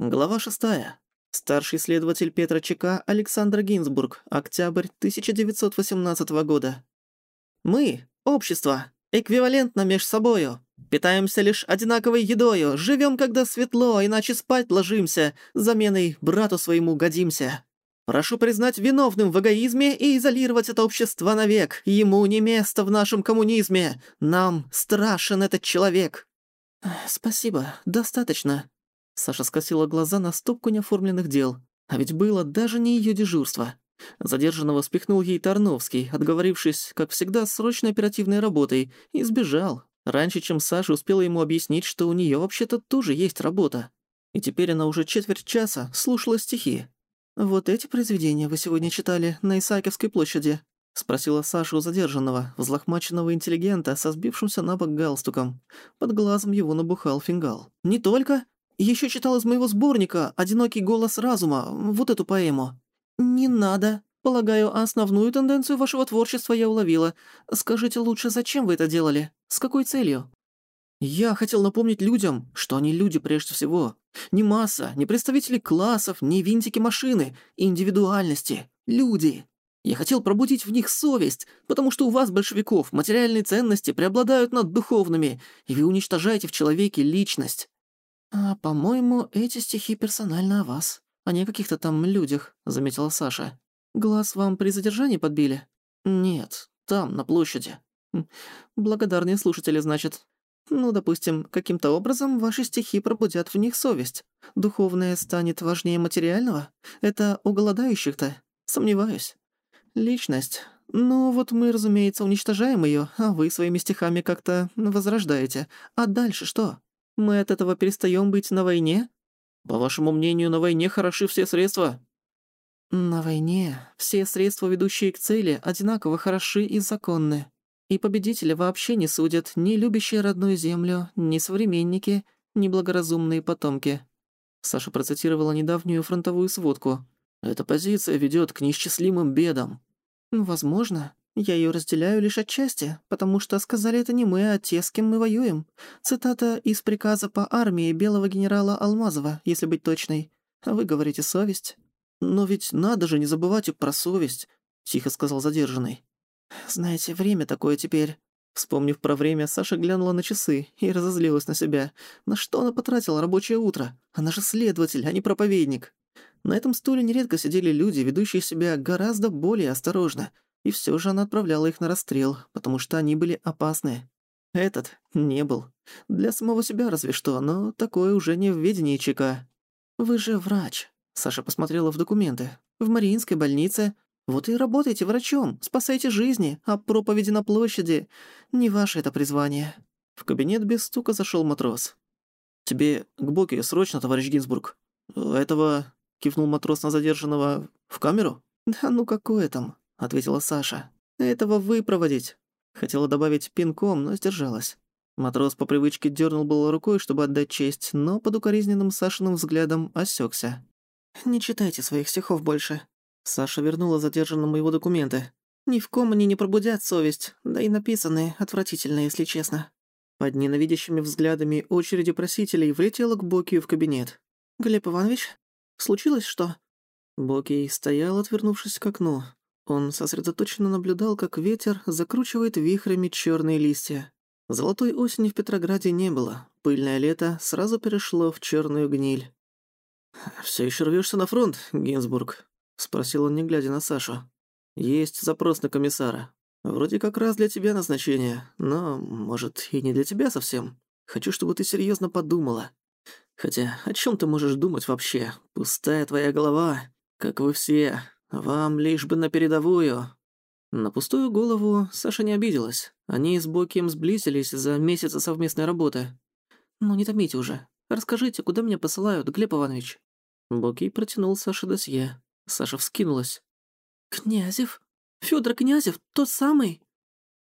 Глава шестая. Старший следователь Петра ЧК Александр Гинзбург. Октябрь 1918 года. Мы, общество, эквивалентно меж собою. Питаемся лишь одинаковой едою, живем, когда светло, иначе спать ложимся, заменой брату своему годимся. Прошу признать виновным в эгоизме и изолировать это общество навек. Ему не место в нашем коммунизме. Нам страшен этот человек». «Спасибо, достаточно», Саша скосила глаза на стопку неоформленных дел. А ведь было даже не её дежурство. Задержанного спихнул ей Тарновский, отговорившись, как всегда, срочной оперативной работой, и сбежал. Раньше, чем Саша успела ему объяснить, что у неё вообще-то тоже есть работа. И теперь она уже четверть часа слушала стихи. «Вот эти произведения вы сегодня читали на Исаакиевской площади?» — спросила Саша у задержанного, взлохмаченного интеллигента со сбившимся на бок галстуком. Под глазом его набухал фингал. «Не только?» Еще читал из моего сборника «Одинокий голос разума», вот эту поэму». «Не надо. Полагаю, основную тенденцию вашего творчества я уловила. Скажите лучше, зачем вы это делали? С какой целью?» «Я хотел напомнить людям, что они люди прежде всего. Не масса, не представители классов, не винтики машины, индивидуальности. Люди. Я хотел пробудить в них совесть, потому что у вас, большевиков, материальные ценности преобладают над духовными, и вы уничтожаете в человеке личность. «А, по-моему, эти стихи персонально о вас, а не о каких-то там людях», — заметила Саша. «Глаз вам при задержании подбили?» «Нет, там, на площади». Хм, «Благодарные слушатели, значит. Ну, допустим, каким-то образом ваши стихи пробудят в них совесть. Духовное станет важнее материального? Это у голодающих-то? Сомневаюсь. Личность. Ну, вот мы, разумеется, уничтожаем её, а вы своими стихами как-то возрождаете. А дальше что?» Мы от этого перестаем быть на войне? По вашему мнению, на войне хороши все средства? На войне все средства, ведущие к цели, одинаково хороши и законны. И победителя вообще не судят ни любящие родную землю, ни современники, ни благоразумные потомки. Саша процитировала недавнюю фронтовую сводку. «Эта позиция ведет к неисчислимым бедам». «Возможно. Я ее разделяю лишь отчасти, потому что сказали это не мы, а те, с кем мы воюем. Цитата из приказа по армии белого генерала Алмазова, если быть точной. Вы говорите совесть. Но ведь надо же не забывать и про совесть, тихо сказал задержанный. Знаете, время такое теперь. Вспомнив про время, Саша глянула на часы и разозлилась на себя. На что она потратила рабочее утро? Она же следователь, а не проповедник. На этом стуле нередко сидели люди, ведущие себя гораздо более осторожно — и все же она отправляла их на расстрел, потому что они были опасны. Этот не был. Для самого себя разве что, но такое уже не в ведении ЧК. «Вы же врач», — Саша посмотрела в документы. «В Мариинской больнице. Вот и работайте врачом, спасайте жизни, а проповеди на площади — не ваше это призвание». В кабинет без стука зашел матрос. «Тебе к Боке срочно, товарищ Гинзбург. Этого...» — кивнул матрос на задержанного. «В камеру?» «Да ну какое там? Ответила Саша. «Этого выпроводить». Хотела добавить пинком, но сдержалась. Матрос по привычке дернул было рукой, чтобы отдать честь, но под укоризненным Сашиным взглядом осекся. «Не читайте своих стихов больше». Саша вернула задержанному его документы. «Ни в ком они не пробудят совесть, да и написанные отвратительно, если честно». Под ненавидящими взглядами очереди просителей влетела к Бокию в кабинет. «Глеб Иванович, случилось что?» Бокий стоял, отвернувшись к окну. Он сосредоточенно наблюдал, как ветер закручивает вихрями черные листья. Золотой осени в Петрограде не было. Пыльное лето сразу перешло в черную гниль. Все еще рвешься на фронт, Гинзбург?» — спросил он, не глядя на Сашу. «Есть запрос на комиссара. Вроде как раз для тебя назначение, но, может, и не для тебя совсем. Хочу, чтобы ты серьезно подумала. Хотя, о чем ты можешь думать вообще? Пустая твоя голова, как вы все, «Вам лишь бы на передовую». На пустую голову Саша не обиделась. Они с Бокием сблизились за месяцы совместной работы. «Ну не томите уже. Расскажите, куда меня посылают, Глеб Иванович?» Боки протянул Саше досье. Саша вскинулась. «Князев? Фёдор Князев? Тот самый?»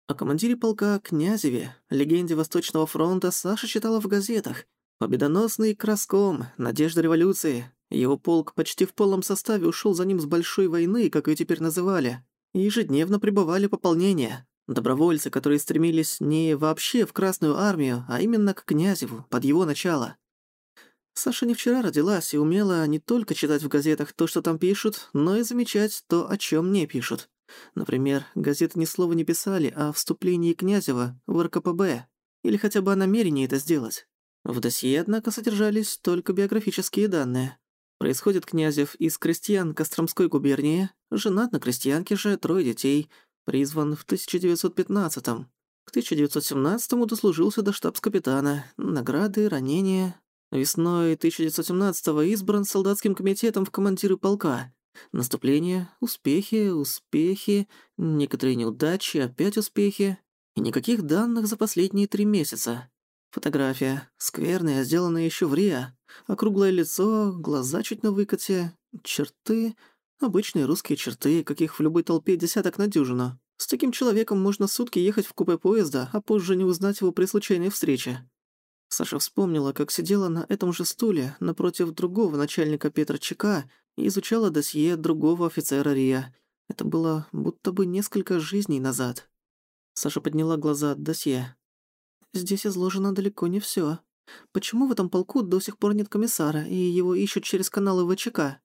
О командире полка Князеве, легенде Восточного фронта, Саша читала в газетах. Победоносный Краском, Надежда революции, его полк почти в полном составе ушел за ним с большой войны, как ее теперь называли. ежедневно прибывали пополнения. Добровольцы, которые стремились не вообще в Красную армию, а именно к Князеву, под его начало. Саша не вчера родилась и умела не только читать в газетах то, что там пишут, но и замечать то, о чем не пишут. Например, газеты ни слова не писали о вступлении Князева в РКПБ, или хотя бы о намерении это сделать. В досье, однако, содержались только биографические данные. Происходит Князев из крестьян Костромской губернии, женат на крестьянке же, трое детей, призван в 1915-м. К 1917-му дослужился до штабс-капитана, награды, ранения. Весной 1917-го избран солдатским комитетом в командиры полка. Наступление, успехи, успехи, некоторые неудачи, опять успехи. И никаких данных за последние три месяца. Фотография. Скверная, сделанная еще в Рио. Округлое лицо, глаза чуть на выкате, черты. Обычные русские черты, каких в любой толпе десяток на дюжину. С таким человеком можно сутки ехать в купе поезда, а позже не узнать его при случайной встрече. Саша вспомнила, как сидела на этом же стуле напротив другого начальника Петра ЧК и изучала досье другого офицера РИА. Это было будто бы несколько жизней назад. Саша подняла глаза от досье. Здесь изложено далеко не всё. Почему в этом полку до сих пор нет комиссара, и его ищут через каналы ВЧК?»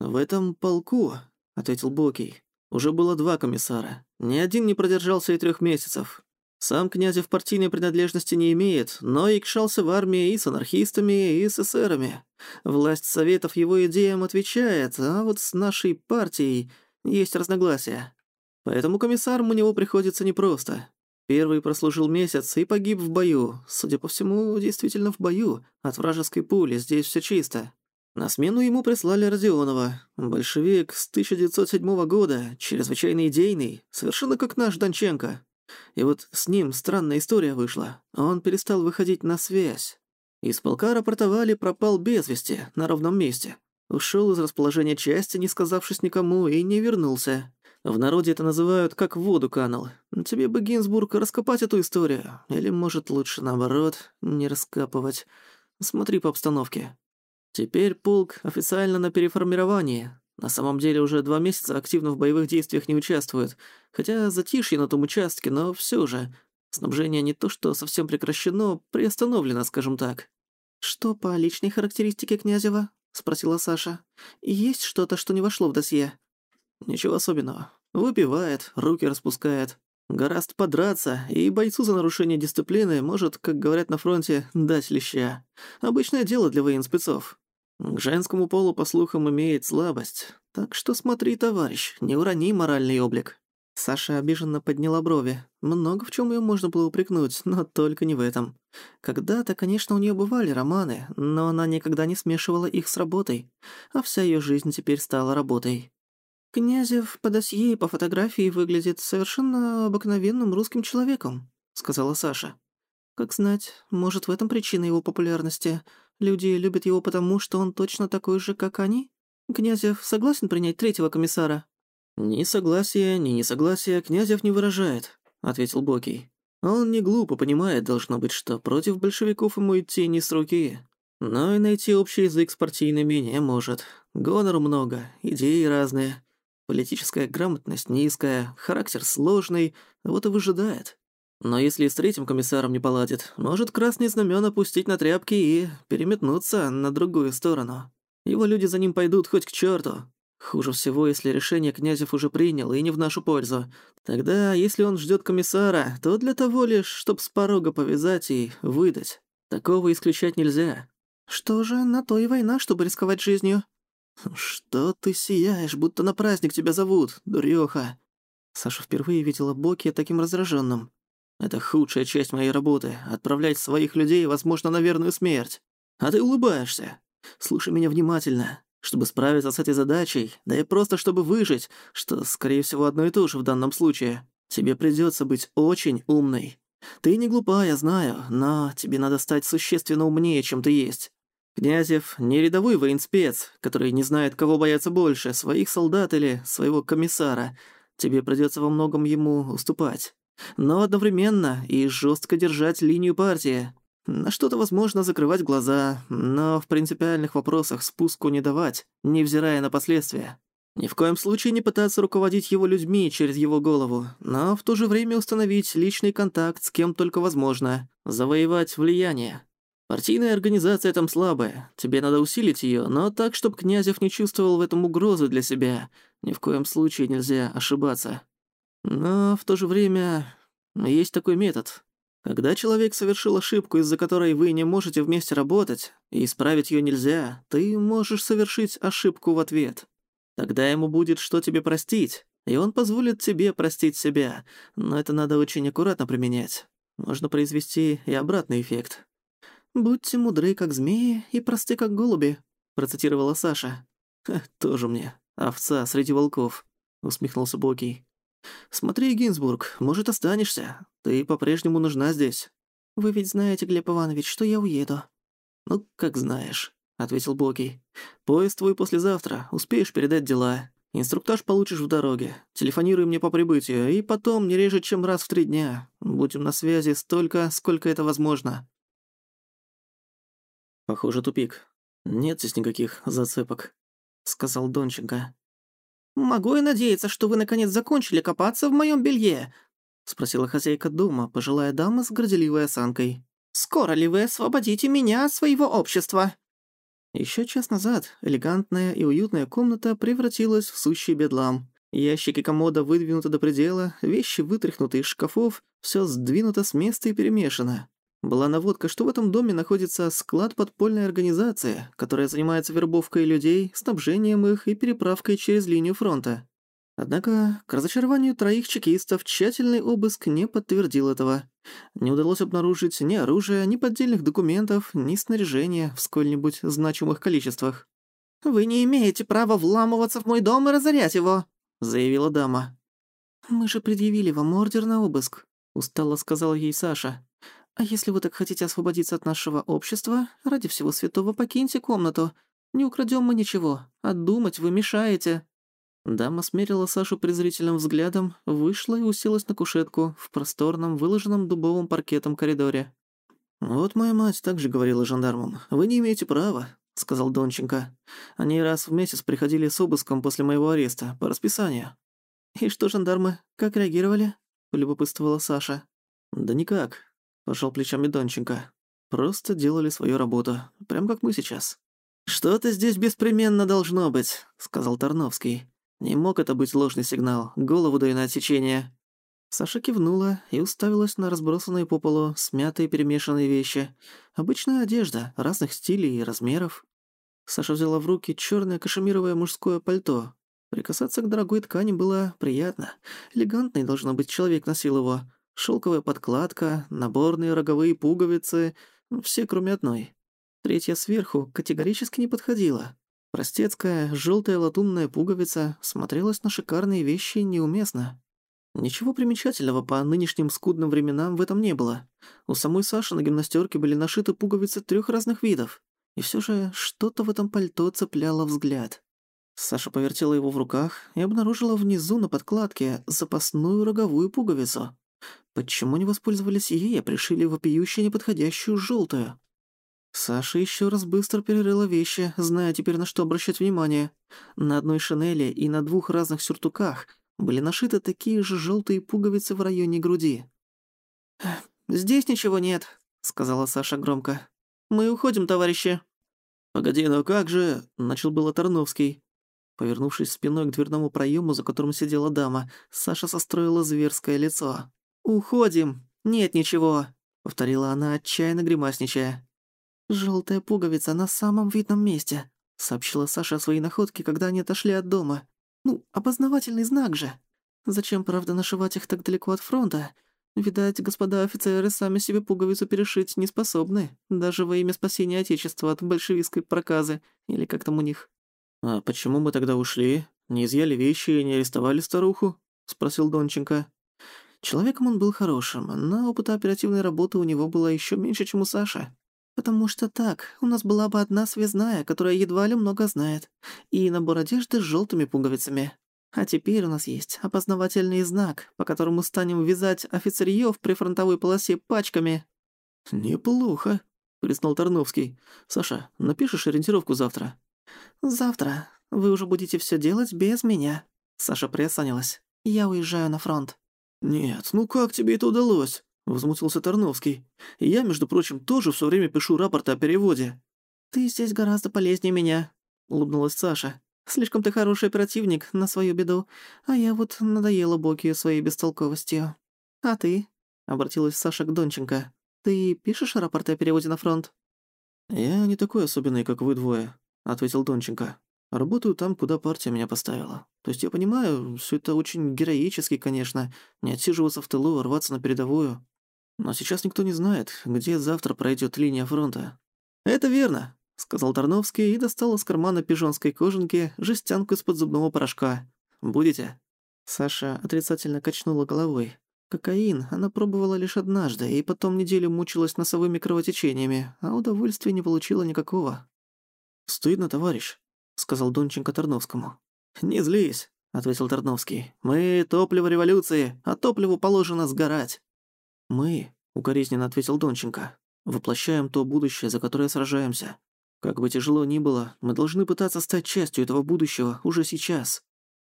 «В этом полку», — ответил Бокий, — «уже было два комиссара. Ни один не продержался и трёх месяцев. Сам Князев партийной принадлежности не имеет, но икшался в армии и с анархистами, и с эсерами. Власть Советов его идеям отвечает, а вот с нашей партией есть разногласия. Поэтому комиссаром у него приходится непросто. Первый прослужил месяц и погиб в бою. Судя по всему, действительно в бою. От вражеской пули, здесь все чисто. На смену ему прислали Родионова. Большевик с 1907 года, чрезвычайно идейный, совершенно как наш Донченко. И вот с ним странная история вышла. Он перестал выходить на связь. Из полка рапортовали, пропал без вести, на ровном месте. Ушел из расположения части, не сказавшись никому, и не вернулся. В народе это называют как воду канул. Тебе бы, Гинзбург, раскопать эту историю. Или, может, лучше наоборот, не раскапывать. Смотри по обстановке. Теперь полк официально на переформировании. На самом деле уже два месяца активно в боевых действиях не участвует. Хотя затишье на том участке, но все же. Снабжение не то что совсем прекращено, приостановлено, скажем так. «Что по личной характеристике Князева?» — спросила Саша. «Есть что-то, что не вошло в досье?» «Ничего особенного. Выпивает, руки распускает. Гораст подраться, и бойцу за нарушение дисциплины может, как говорят на фронте, дать леща. Обычное дело для военспецов. К женскому полу, по слухам, имеет слабость. Так что смотри, товарищ, не урони моральный облик». Саша обиженно подняла брови. Много в чем ее можно было упрекнуть, но только не в этом. Когда-то, конечно, у нее бывали романы, но она никогда не смешивала их с работой, а вся ее жизнь теперь стала работой. «Князев по досье и по фотографии выглядит совершенно обыкновенным русским человеком», — сказала Саша. «Как знать, может, в этом причина его популярности. Люди любят его потому, что он точно такой же, как они? Князев согласен принять третьего комиссара?» «Ни согласия, ни несогласия Князев не выражает», — ответил Бокий. «Он не глупо понимает, должно быть, что против большевиков ему идти не с руки. Но и найти общий язык с партийными не может. Гонору много, идеи разные. Политическая грамотность низкая, характер сложный, вот и выжидает. Но если с третьим комиссаром не поладит, может красные знамена пустить на тряпки и переметнуться на другую сторону. Его люди за ним пойдут хоть к черту. Хуже всего, если решение Князев уже принял и не в нашу пользу. Тогда, если он ждет комиссара, то для того лишь, чтоб с порога повязать и выдать. Такого исключать нельзя. Что же, на то и война, чтобы рисковать жизнью. «Что ты сияешь, будто на праздник тебя зовут, дурёха?» Саша впервые видела Боки таким раздраженным. «Это худшая часть моей работы — отправлять своих людей, возможно, на верную смерть. А ты улыбаешься. Слушай меня внимательно. Чтобы справиться с этой задачей, да и просто чтобы выжить, что, скорее всего, одно и то же в данном случае, тебе придётся быть очень умной. Ты не глупая, знаю, но тебе надо стать существенно умнее, чем ты есть. Князев не рядовой военспец, который не знает, кого бояться больше, своих солдат или своего комиссара. Тебе придется во многом ему уступать. Но одновременно и жестко держать линию партии. На что-то возможно закрывать глаза, но в принципиальных вопросах спуску не давать, невзирая на последствия. Ни в коем случае не пытаться руководить его людьми через его голову, но в то же время установить личный контакт с кем только возможно, завоевать влияние. Партийная организация там слабая. Тебе надо усилить её, но так, чтобы Князев не чувствовал в этом угрозы для себя. Ни в коем случае нельзя ошибаться. Но в то же время есть такой метод. Когда человек совершил ошибку, из-за которой вы не можете вместе работать, и исправить её нельзя, ты можешь совершить ошибку в ответ. Тогда ему будет что тебе простить, и он позволит тебе простить себя, но это надо очень аккуратно применять. Можно произвести и обратный эффект. «Будьте мудры, как змеи, и просты, как голуби», — процитировала Саша. «Тоже мне. Овца среди волков», — усмехнулся Бокий. «Смотри, Гинзбург, может, останешься. Ты по-прежнему нужна здесь». «Вы ведь знаете, Глеб Иванович, что я уеду». «Ну, как знаешь», — ответил Бокий. «Поезд твой послезавтра. Успеешь передать дела. Инструктаж получишь в дороге. Телефонируй мне по прибытию, и потом не реже, чем раз в три дня. Будем на связи столько, сколько это возможно». «Похоже, тупик. Нет здесь никаких зацепок», — сказал Донченко. «Могу я надеяться, что вы наконец закончили копаться в моем белье?» — спросила хозяйка дома, пожилая дама с горделивой осанкой. «Скоро ли вы освободите меня от своего общества?» Еще час назад элегантная и уютная комната превратилась в сущий бедлам. Ящики комода выдвинуты до предела, вещи вытряхнуты из шкафов, все сдвинуто с места и перемешано. Была наводка, что в этом доме находится склад подпольной организации, которая занимается вербовкой людей, снабжением их и переправкой через линию фронта. Однако, к разочарованию троих чекистов, тщательный обыск не подтвердил этого. Не удалось обнаружить ни оружия, ни поддельных документов, ни снаряжения в сколь-нибудь значимых количествах. «Вы не имеете права вламываться в мой дом и разорять его», — заявила дама. «Мы же предъявили вам ордер на обыск», — устало сказал ей Саша. «А если вы так хотите освободиться от нашего общества, ради всего святого покиньте комнату. Не украдем мы ничего, а думать вы мешаете». Дама смерила Сашу презрительным взглядом, вышла и уселась на кушетку в просторном, выложенном дубовым паркетом коридоре. «Вот моя мать также говорила жандармам. Вы не имеете права», — сказал Донченко. «Они раз в месяц приходили с обыском после моего ареста, по расписанию». «И что жандармы, как реагировали?» — полюбопытствовала Саша. «Да никак пожал плечами Донченко. Просто делали свою работу, прям как мы сейчас. Что-то здесь беспременно должно быть, сказал Тарновский. Не мог это быть ложный сигнал. Голову даю на отсечение. Саша кивнула и уставилась на разбросанные по полу смятые перемешанные вещи. Обычная одежда, разных стилей и размеров. Саша взяла в руки чёрное кашемировое мужское пальто. Прикасаться к дорогой ткани было приятно. Элегантный, должно быть, человек носил его. Шелковая подкладка, наборные роговые пуговицы, ну, все кроме одной. Третья сверху категорически не подходила. Простецкая, желтая латунная пуговица смотрелась на шикарные вещи неуместно. Ничего примечательного по нынешним скудным временам в этом не было. У самой Саши на гимнастерке были нашиты пуговицы трех разных видов. И все же что-то в этом пальто цепляло взгляд. Саша повертела его в руках и обнаружила внизу на подкладке запасную роговую пуговицу. Почему не воспользовались ей, а пришили вопиюще неподходящую желтую? Саша еще раз быстро перерыла вещи, зная теперь на что обращать внимание. На одной шинели и на двух разных сюртуках были нашиты такие же желтые пуговицы в районе груди. «Здесь ничего нет», — сказала Саша громко. «Мы уходим, товарищи». «Погоди, но как же...» — начал было Тарновский. Повернувшись спиной к дверному проему, за которым сидела дама, Саша состроила зверское лицо. «Уходим! Нет ничего!» — повторила она, отчаянно гримасничая. «Желтая пуговица на самом видном месте», — сообщила Саша о своей находке, когда они отошли от дома. «Ну, опознавательный знак же. Зачем, правда, нашивать их так далеко от фронта? Видать, господа офицеры сами себе пуговицу перешить не способны, даже во имя спасения Отечества от большевистской проказы, или как там у них». «А почему мы тогда ушли? Не изъяли вещи и не арестовали старуху?» — спросил Донченко. Человеком он был хорошим, но опыта оперативной работы у него было еще меньше, чем у Саши. «Потому что так, у нас была бы одна связная, которая едва ли много знает, и набор одежды с желтыми пуговицами. А теперь у нас есть опознавательный знак, по которому станем вязать офицерьё в прифронтовой полосе пачками». «Неплохо», — признал Тарновский. «Саша, напишешь ориентировку завтра?» «Завтра. Вы уже будете все делать без меня». Саша приосанилась. «Я уезжаю на фронт». «Нет, ну как тебе это удалось?» — возмутился Тарновский. «Я, между прочим, тоже все время пишу рапорты о переводе». «Ты здесь гораздо полезнее меня», — улыбнулась Саша. «Слишком ты хороший оперативник на свою беду, а я вот надоела Боки своей бестолковостью. А ты?» — обратилась Саша к Донченко. «Ты пишешь рапорты о переводе на фронт?» «Я не такой особенный, как вы двое», — ответил Донченко. «Работаю там, куда партия меня поставила. То есть я понимаю, все это очень героически, конечно, не отсиживаться в тылу, а рваться на передовую. Но сейчас никто не знает, где завтра пройдет линия фронта». «Это верно», — сказал Тарновский и достал из кармана пижонской кожанки жестянку из-под зубного порошка. «Будете?» Саша отрицательно качнула головой. Кокаин она пробовала лишь однажды, и потом неделю мучилась носовыми кровотечениями, а удовольствия не получила никакого. «Стыдно, товарищ», — сказал Донченко Тарновскому. «Не злись», — ответил Тарновский. «Мы — топливо революции, а топливу положено сгорать». «Мы», — укоризненно ответил Донченко, — «воплощаем то будущее, за которое сражаемся. Как бы тяжело ни было, мы должны пытаться стать частью этого будущего уже сейчас».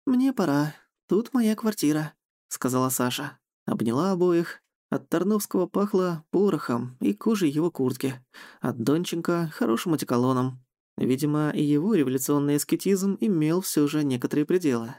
«Мне пора. Тут моя квартира», — сказала Саша. Обняла обоих. От Тарновского пахло порохом и кожей его куртки. От Донченко — хорошим одеколоном. Видимо, и его революционный аскетизм имел все же некоторые пределы.